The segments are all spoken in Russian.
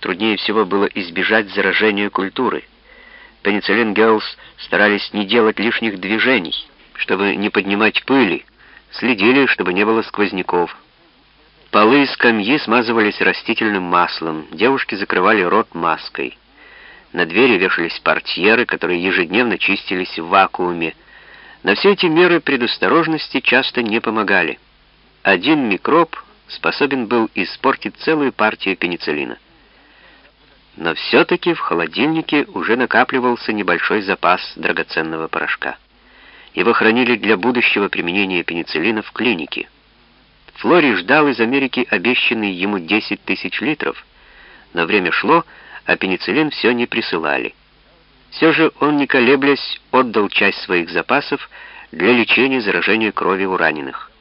Труднее всего было избежать заражения культуры. Пенициллин Герлс старались не делать лишних движений, чтобы не поднимать пыли, следили, чтобы не было сквозняков. Полы и скамьи смазывались растительным маслом, девушки закрывали рот маской. На двери вешались портьеры, которые ежедневно чистились в вакууме. На все эти меры предосторожности часто не помогали. Один микроб способен был испортить целую партию пенициллина. Но все-таки в холодильнике уже накапливался небольшой запас драгоценного порошка. Его хранили для будущего применения пенициллина в клинике. Флори ждал из Америки обещанные ему 10 тысяч литров, но время шло, а пенициллин все не присылали. Все же он, не колеблясь, отдал часть своих запасов для лечения заражения крови у раненых.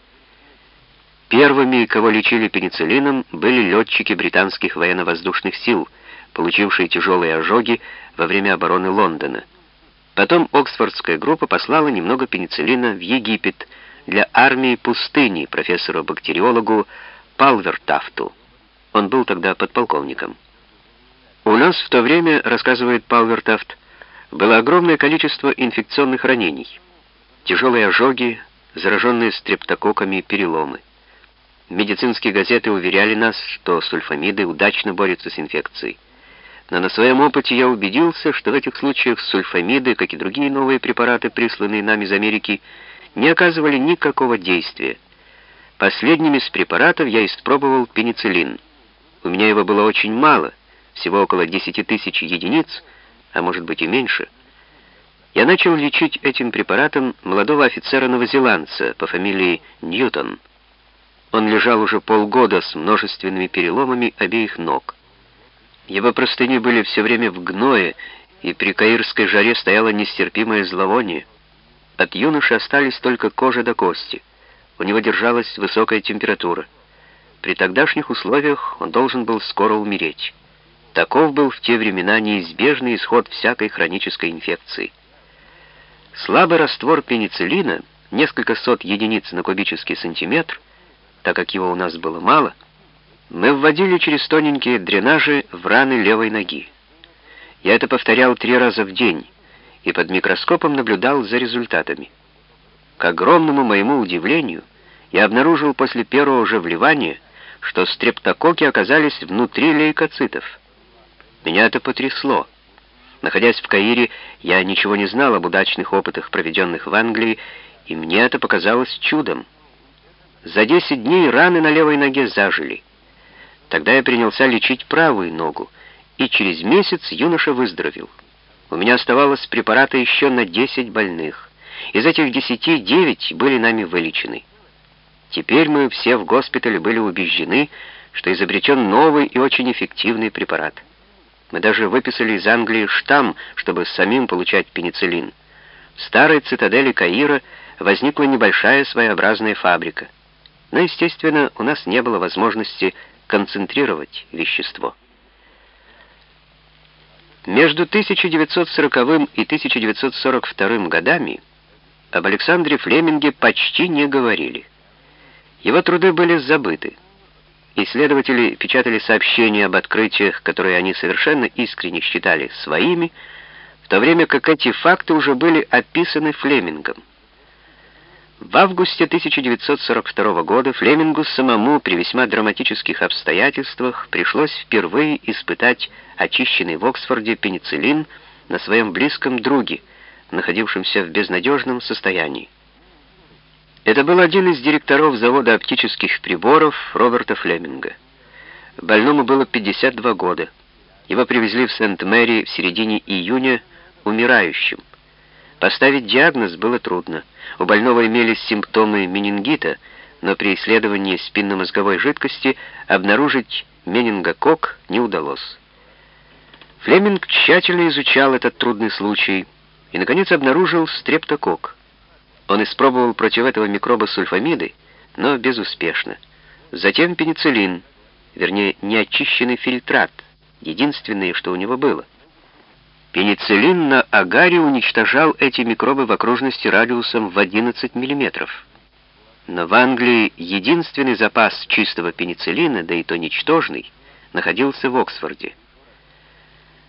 Первыми, кого лечили пенициллином, были летчики британских военно-воздушных сил – получившие тяжелые ожоги во время обороны Лондона. Потом Оксфордская группа послала немного пенициллина в Египет для армии пустыни профессору-бактериологу Палвертафту. Он был тогда подполковником. У нас в то время, рассказывает Палвертафт, было огромное количество инфекционных ранений, тяжелые ожоги, зараженные стрептококками переломы. Медицинские газеты уверяли нас, что сульфамиды удачно борются с инфекцией но на своем опыте я убедился, что в этих случаях сульфамиды, как и другие новые препараты, присланные нам из Америки, не оказывали никакого действия. Последним из препаратов я испробовал пенициллин. У меня его было очень мало, всего около 10 тысяч единиц, а может быть и меньше. Я начал лечить этим препаратом молодого офицера-новозеландца по фамилии Ньютон. Он лежал уже полгода с множественными переломами обеих ног. Его простыни были все время в гное, и при каирской жаре стояло нестерпимое зловоние. От юноши остались только кожа до кости. У него держалась высокая температура. При тогдашних условиях он должен был скоро умереть. Таков был в те времена неизбежный исход всякой хронической инфекции. Слабый раствор пенициллина, несколько сот единиц на кубический сантиметр, так как его у нас было мало, — мы вводили через тоненькие дренажи в раны левой ноги. Я это повторял три раза в день и под микроскопом наблюдал за результатами. К огромному моему удивлению, я обнаружил после первого же вливания, что стрептококи оказались внутри лейкоцитов. Меня это потрясло. Находясь в Каире, я ничего не знал об удачных опытах, проведенных в Англии, и мне это показалось чудом. За 10 дней раны на левой ноге зажили. Тогда я принялся лечить правую ногу, и через месяц юноша выздоровел. У меня оставалось препарата еще на 10 больных. Из этих 10 9 были нами вылечены. Теперь мы все в госпитале были убеждены, что изобретен новый и очень эффективный препарат. Мы даже выписали из Англии штамм, чтобы самим получать пенициллин. В старой цитадели Каира возникла небольшая своеобразная фабрика. Но, естественно, у нас не было возможности концентрировать вещество. Между 1940 и 1942 годами об Александре Флеминге почти не говорили. Его труды были забыты. Исследователи печатали сообщения об открытиях, которые они совершенно искренне считали своими, в то время как эти факты уже были описаны Флемингом. В августе 1942 года Флемингу самому при весьма драматических обстоятельствах пришлось впервые испытать очищенный в Оксфорде пенициллин на своем близком друге, находившемся в безнадежном состоянии. Это был один из директоров завода оптических приборов Роберта Флеминга. Больному было 52 года. Его привезли в Сент-Мэри в середине июня умирающим. Поставить диагноз было трудно. У больного имелись симптомы менингита, но при исследовании спинномозговой жидкости обнаружить менингокок не удалось. Флеминг тщательно изучал этот трудный случай и, наконец, обнаружил стрептокок. Он испробовал против этого микроба сульфамиды, но безуспешно. Затем пенициллин, вернее, неочищенный фильтрат, единственное, что у него было — Пенициллин на агаре уничтожал эти микробы в окружности радиусом в 11 мм. Но в Англии единственный запас чистого пенициллина, да и то ничтожный, находился в Оксфорде.